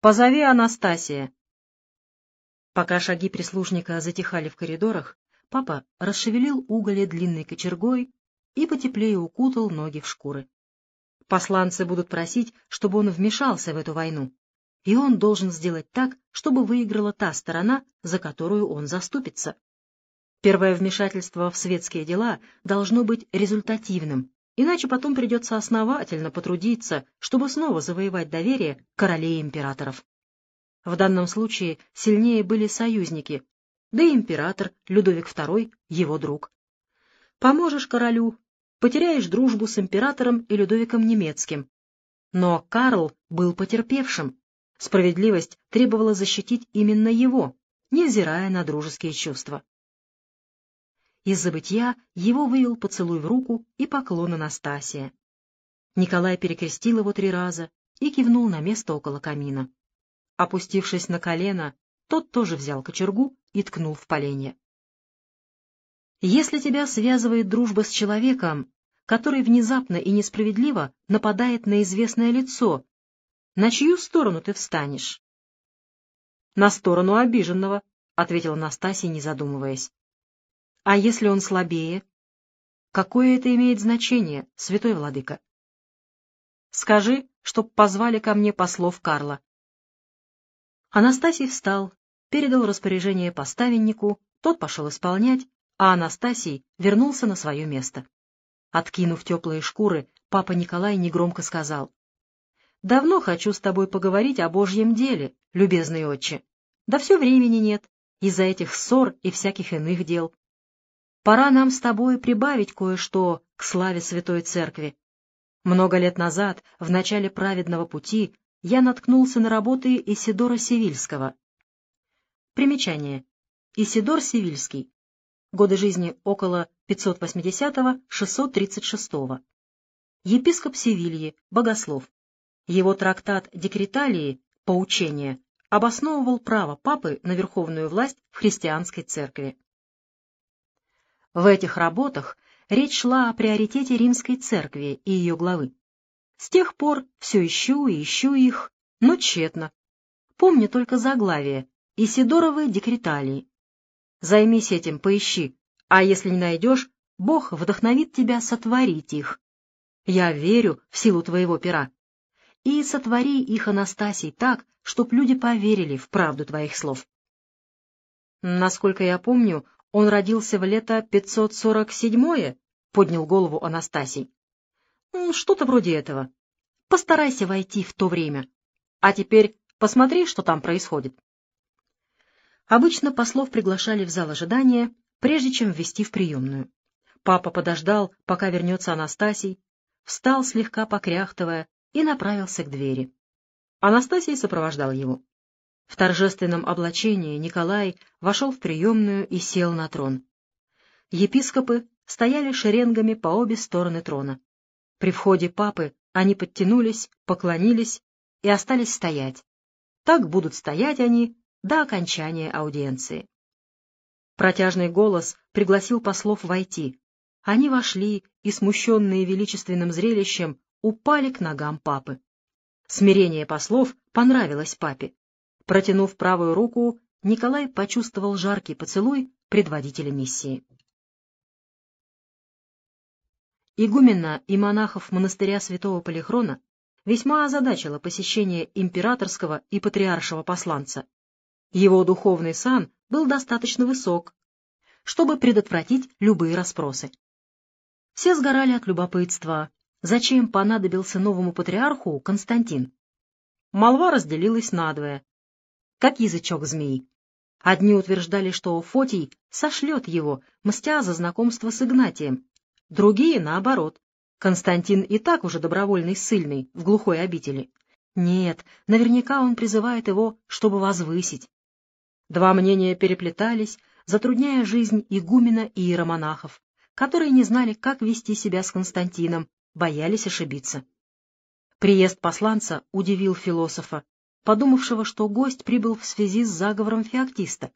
Позови Анастасия. Пока шаги прислужника затихали в коридорах, папа расшевелил уголе длинной кочергой и потеплее укутал ноги в шкуры. Посланцы будут просить, чтобы он вмешался в эту войну, и он должен сделать так, чтобы выиграла та сторона, за которую он заступится. Первое вмешательство в светские дела должно быть результативным, иначе потом придется основательно потрудиться, чтобы снова завоевать доверие королей императоров. В данном случае сильнее были союзники, да и император Людовик II — его друг. Поможешь королю, потеряешь дружбу с императором и Людовиком немецким. Но Карл был потерпевшим. Справедливость требовала защитить именно его, невзирая на дружеские чувства. Из забытья его вывел поцелуй в руку и поклон Анастасия. Николай перекрестил его три раза и кивнул на место около камина. Опустившись на колено, тот тоже взял кочергу и ткнул в поленье. Если тебя связывает дружба с человеком, который внезапно и несправедливо нападает на известное лицо, на чью сторону ты встанешь? — На сторону обиженного, — ответил Настасий, не задумываясь. А если он слабее? Какое это имеет значение, святой владыка? Скажи, чтоб позвали ко мне послов Карла. Анастасий встал, передал распоряжение поставеннику, тот пошел исполнять, а Анастасий вернулся на свое место. Откинув теплые шкуры, папа Николай негромко сказал, «Давно хочу с тобой поговорить о Божьем деле, любезный отче. Да все времени нет, из-за этих ссор и всяких иных дел. Пора нам с тобой прибавить кое-что к славе Святой Церкви. Много лет назад, в начале праведного пути, я наткнулся на работы Исидора Севильского. Примечание. Исидор Севильский. Годы жизни около 580-636. Епископ Севильи, богослов. Его трактат «Декреталии» «Поучение» обосновывал право папы на верховную власть в христианской церкви. В этих работах речь шла о приоритете римской церкви и ее главы. С тех пор все ищу и ищу их, но тщетно. Помню только заглавие «Исидоровы декреталии». Займись этим, поищи, а если не найдешь, Бог вдохновит тебя сотворить их. Я верю в силу твоего пера. И сотвори их, Анастасий, так, чтоб люди поверили в правду твоих слов. Насколько я помню, он родился в лето 547-е? — поднял голову Анастасий. — Что-то вроде этого. Постарайся войти в то время. А теперь посмотри, что там происходит. Обычно послов приглашали в зал ожидания, прежде чем ввести в приемную. Папа подождал, пока вернется Анастасий, встал, слегка покряхтывая, и направился к двери. Анастасий сопровождал его. В торжественном облачении Николай вошел в приемную и сел на трон. Епископы стояли шеренгами по обе стороны трона. При входе папы они подтянулись, поклонились и остались стоять. Так будут стоять они до окончания аудиенции. Протяжный голос пригласил послов войти. Они вошли и, смущенные величественным зрелищем, упали к ногам папы. Смирение послов понравилось папе. Протянув правую руку, Николай почувствовал жаркий поцелуй предводителя миссии. Игумена и монахов монастыря святого Полихрона весьма озадачило посещение императорского и патриаршего посланца. Его духовный сан был достаточно высок, чтобы предотвратить любые расспросы. Все сгорали от любопытства, зачем понадобился новому патриарху Константин. Молва разделилась надвое, как язычок змеи. Одни утверждали, что Фотий сошлет его, мстя за знакомство с Игнатием. Другие — наоборот. Константин и так уже добровольный ссыльный в глухой обители. Нет, наверняка он призывает его, чтобы возвысить. Два мнения переплетались, затрудняя жизнь игумена и иеромонахов, которые не знали, как вести себя с Константином, боялись ошибиться. Приезд посланца удивил философа, подумавшего, что гость прибыл в связи с заговором феоктиста.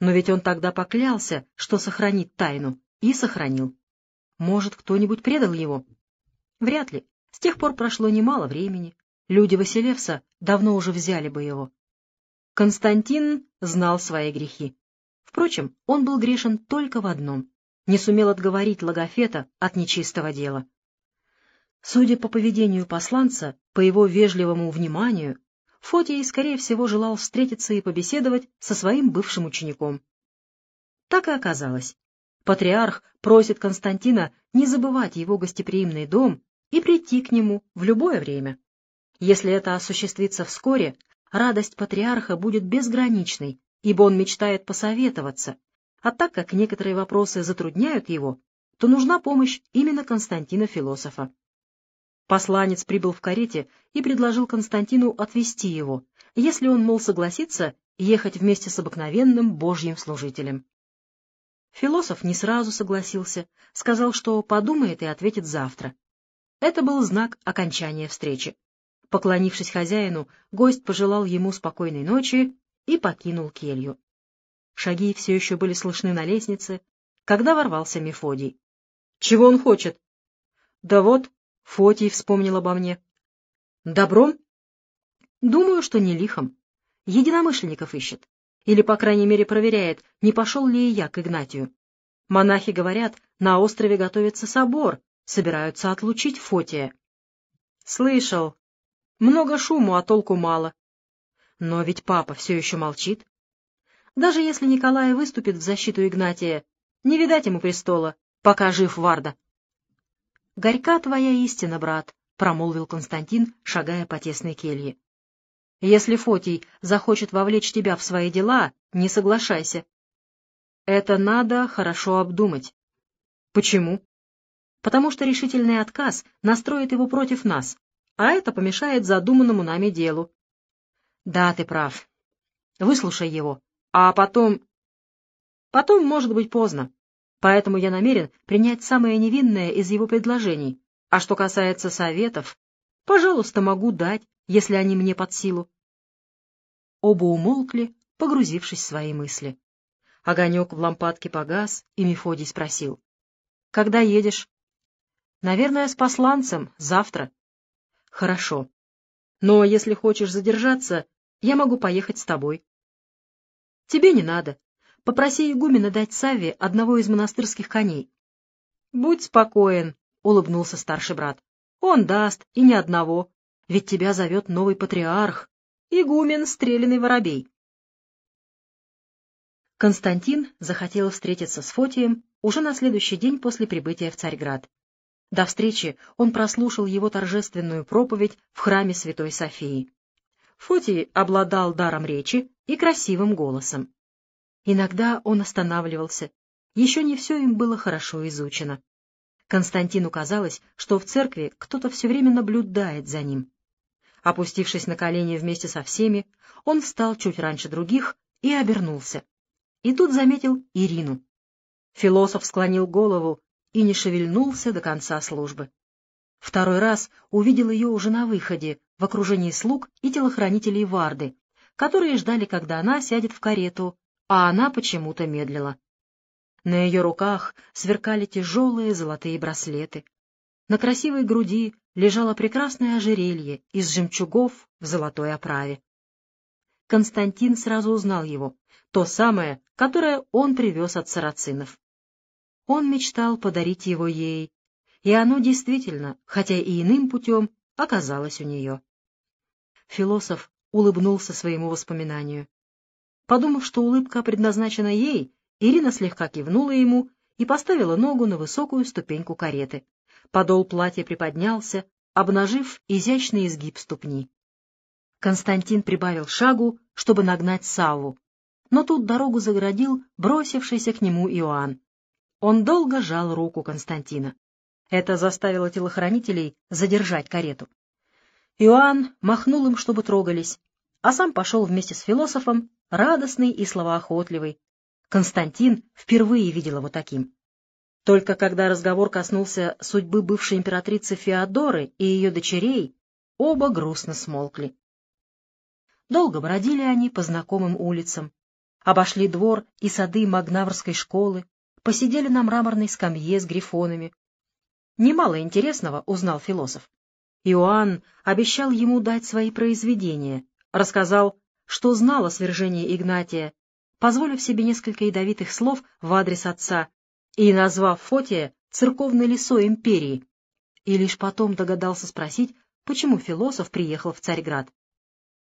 Но ведь он тогда поклялся, что сохранит тайну, и сохранил. Может, кто-нибудь предал его? Вряд ли. С тех пор прошло немало времени. люди Василевса давно уже взяли бы его. Константин знал свои грехи. Впрочем, он был грешен только в одном — не сумел отговорить Логофета от нечистого дела. Судя по поведению посланца, по его вежливому вниманию, Фотий, скорее всего, желал встретиться и побеседовать со своим бывшим учеником. Так и оказалось. Патриарх просит Константина не забывать его гостеприимный дом и прийти к нему в любое время. Если это осуществится вскоре, радость патриарха будет безграничной, ибо он мечтает посоветоваться, а так как некоторые вопросы затрудняют его, то нужна помощь именно Константина-философа. Посланец прибыл в карете и предложил Константину отвезти его, если он, мол, согласится ехать вместе с обыкновенным божьим служителем. Философ не сразу согласился, сказал, что подумает и ответит завтра. Это был знак окончания встречи. Поклонившись хозяину, гость пожелал ему спокойной ночи и покинул келью. Шаги все еще были слышны на лестнице, когда ворвался Мефодий. — Чего он хочет? — Да вот, Фотий вспомнил обо мне. — Добром? — Думаю, что не лихом. Единомышленников ищет. Или, по крайней мере, проверяет, не пошел ли и я к Игнатию. Монахи говорят, на острове готовится собор, собираются отлучить Фотия. — Слышал, много шуму, а толку мало. Но ведь папа все еще молчит. Даже если Николай выступит в защиту Игнатия, не видать ему престола, пока жив Варда. — Горька твоя истина, брат, — промолвил Константин, шагая по тесной келье. — Если Фотий захочет вовлечь тебя в свои дела, не соглашайся. Это надо хорошо обдумать. — Почему? — Потому что решительный отказ настроит его против нас, а это помешает задуманному нами делу. Да, ты прав. Выслушай его, а потом... Потом может быть поздно. Поэтому я намерен принять самое невинное из его предложений. А что касается советов, пожалуйста, могу дать, если они мне под силу. Оба умолкли, погрузившись в свои мысли. Огонек в лампадке погас, и Мефодий спросил. — Когда едешь? — Наверное, с посланцем, завтра. Хорошо. Но если хочешь задержаться, я могу поехать с тобой. Тебе не надо. Попроси игумена дать Савве одного из монастырских коней. Будь спокоен, — улыбнулся старший брат. Он даст, и ни одного. Ведь тебя зовет новый патриарх, игумен Стреляный Воробей. Константин захотел встретиться с Фотием уже на следующий день после прибытия в Царьград. До встречи он прослушал его торжественную проповедь в храме Святой Софии. Фотий обладал даром речи и красивым голосом. Иногда он останавливался, еще не все им было хорошо изучено. Константину казалось, что в церкви кто-то все время наблюдает за ним. Опустившись на колени вместе со всеми, он встал чуть раньше других и обернулся. И тут заметил Ирину. Философ склонил голову и не шевельнулся до конца службы. Второй раз увидел ее уже на выходе, в окружении слуг и телохранителей Варды, которые ждали, когда она сядет в карету, а она почему-то медлила. На ее руках сверкали тяжелые золотые браслеты. На красивой груди лежало прекрасное ожерелье из жемчугов в золотой оправе. Константин сразу узнал его, то самое, которое он привез от сарацинов. Он мечтал подарить его ей, и оно действительно, хотя и иным путем, оказалось у нее. Философ улыбнулся своему воспоминанию. Подумав, что улыбка предназначена ей, Ирина слегка кивнула ему и поставила ногу на высокую ступеньку кареты. Подол платья приподнялся, обнажив изящный изгиб ступни. Константин прибавил шагу, чтобы нагнать Савву, но тут дорогу загородил бросившийся к нему Иоанн. Он долго жал руку Константина. Это заставило телохранителей задержать карету. Иоанн махнул им, чтобы трогались, а сам пошел вместе с философом, радостный и словоохотливый. Константин впервые видел его таким. Только когда разговор коснулся судьбы бывшей императрицы Феодоры и ее дочерей, оба грустно смолкли. Долго бродили они по знакомым улицам, обошли двор и сады Магнаврской школы, посидели на мраморной скамье с грифонами. Немало интересного узнал философ. Иоанн обещал ему дать свои произведения, рассказал, что знал о свержении Игнатия, позволив себе несколько ядовитых слов в адрес отца и назвав Фотия церковной лисой империи, и лишь потом догадался спросить, почему философ приехал в Царьград.